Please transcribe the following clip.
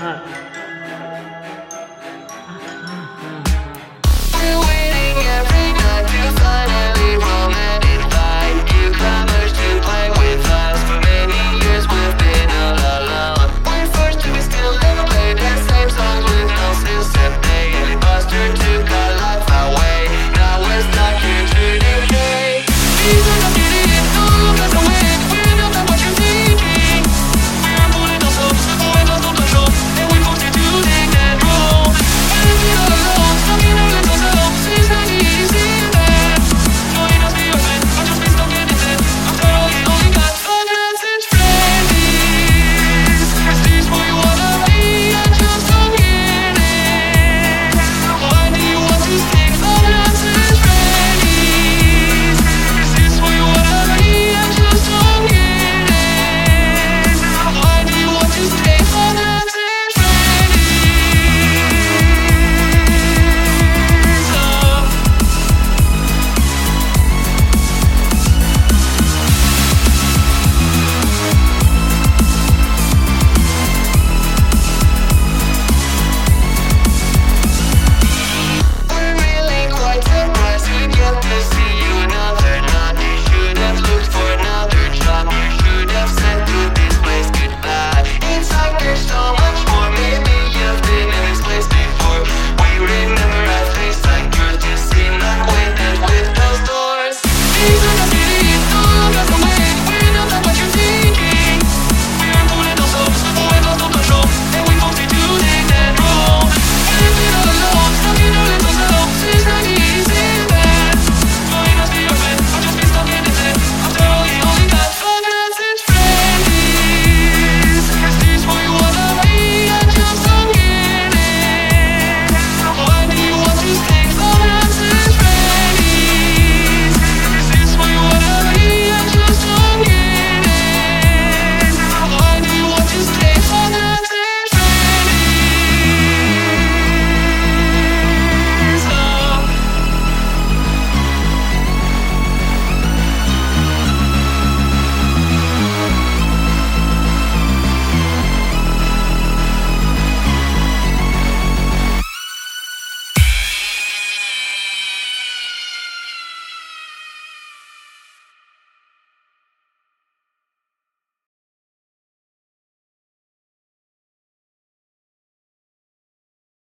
嗯